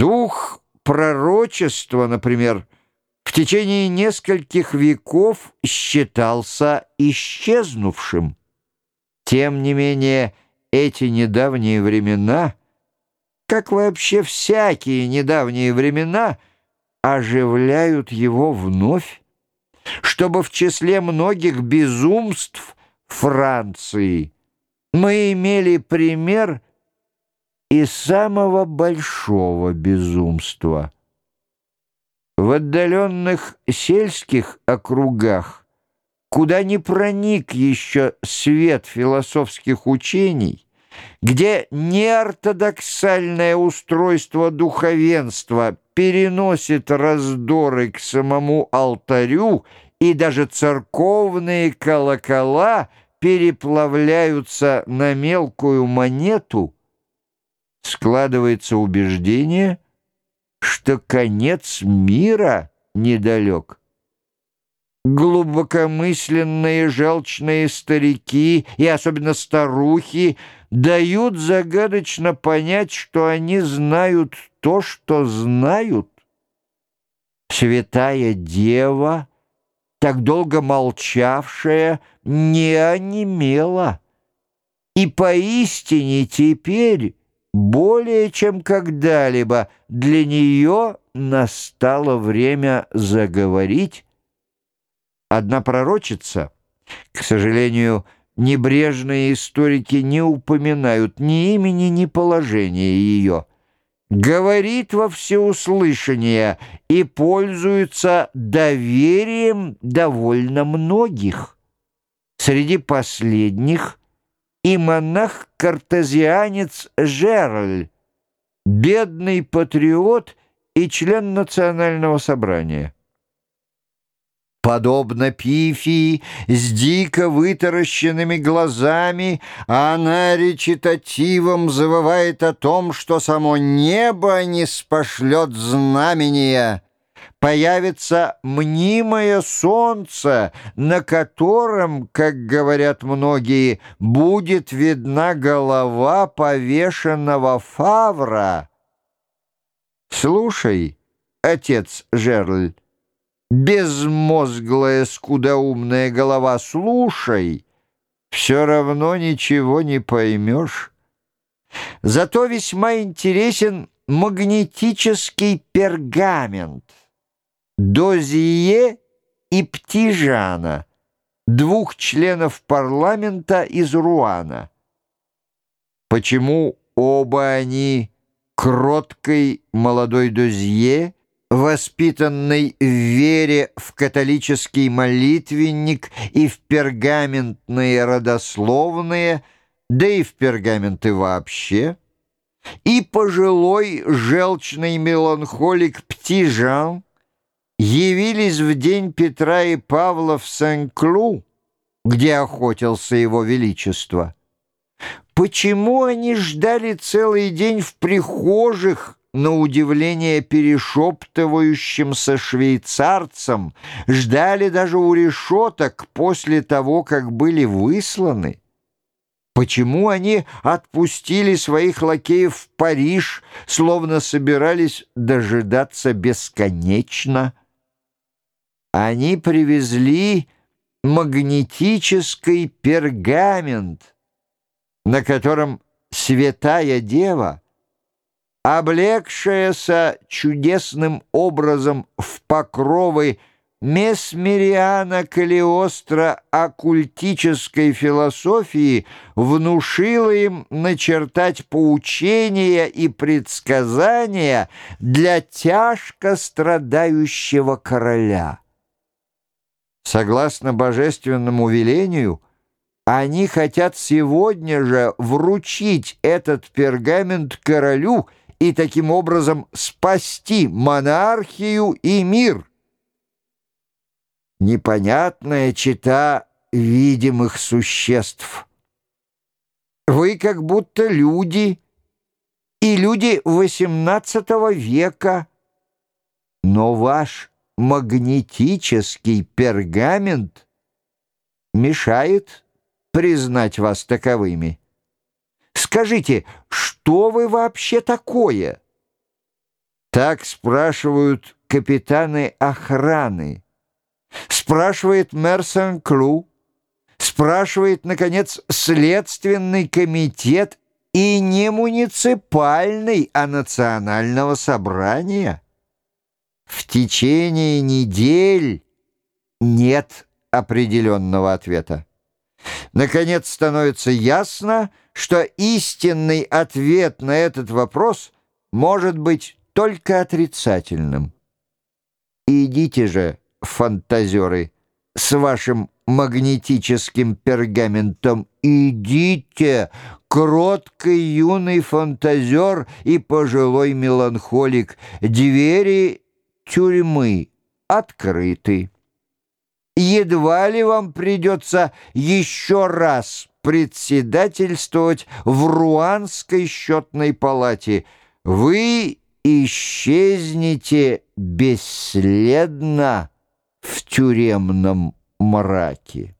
Дух пророчества, например, в течение нескольких веков считался исчезнувшим. Тем не менее, эти недавние времена, как вообще всякие недавние времена, оживляют его вновь, чтобы в числе многих безумств Франции мы имели пример и самого большого безумства. В отдаленных сельских округах, куда не проник еще свет философских учений, где неортодоксальное устройство духовенства переносит раздоры к самому алтарю, и даже церковные колокола переплавляются на мелкую монету, складывается убеждение, что конец мира недалек. Глубокомысленные желчные старики и особенно старухи дают загадочно понять, что они знают то, что знают. Святая Дева, так долго молчавшая, не онемела. И поистине теперь более чем когда-либо для нее настало время заговорить. Одна пророчица, к сожалению, небрежные историки не упоминают ни имени, ни положения ее, говорит во всеуслышание и пользуется доверием довольно многих. Среди последних и монах-картезианец Жерль, бедный патриот и член национального собрания. Подобно Пифии, с дико вытаращенными глазами, она речитативом завывает о том, что само небо не спошлет знамения появится мнимое солнце, на котором, как говорят многие, будет видна голова повешенного фавра. Слушай, отец Жерль, безмозглая скудоумная голова, слушай, все равно ничего не поймешь. Зато весьма интересен магнетический пергамент — Дозие и Птижана, двух членов парламента из Руана. Почему оба они кроткой молодой Дозье, воспитанный в вере в католический молитвенник и в пергаментные родословные, да и в пергаменты вообще, и пожилой желчный меланхолик Птижан, явились в день Петра и Павла в Сен-Клу, где охотился его величество. Почему они ждали целый день в прихожих, на удивление перешептывающимся швейцарцам, ждали даже у решеток после того, как были высланы? Почему они отпустили своих лакеев в Париж, словно собирались дожидаться бесконечно? Они привезли магнетический пергамент, на котором святая дева, облегшаяся чудесным образом в покровы Месмериана Калиостро оккультической философии внушила им начертать поучения и предсказания для тяжко страдающего короля. Согласно божественному велению, они хотят сегодня же вручить этот пергамент королю и таким образом спасти монархию и мир. Непонятная чита видимых существ. Вы как будто люди, и люди XVIII века, но ваш магнетический пергамент мешает признать вас таковыми. Скажите, что вы вообще такое?» Так спрашивают капитаны охраны. Спрашивает мэр Сен-Клу. Спрашивает, наконец, следственный комитет и не муниципальный, а национального собрания. В течение недель нет определенного ответа. Наконец становится ясно, что истинный ответ на этот вопрос может быть только отрицательным. Идите же, фантазеры, с вашим магнетическим пергаментом, идите, кроткий юный фантазер и пожилой меланхолик, двери тюрьмы открыты. Едва ли вам придется еще раз председательствовать в Руанской счетной палате. Вы исчезнете бесследно в тюремном мраке.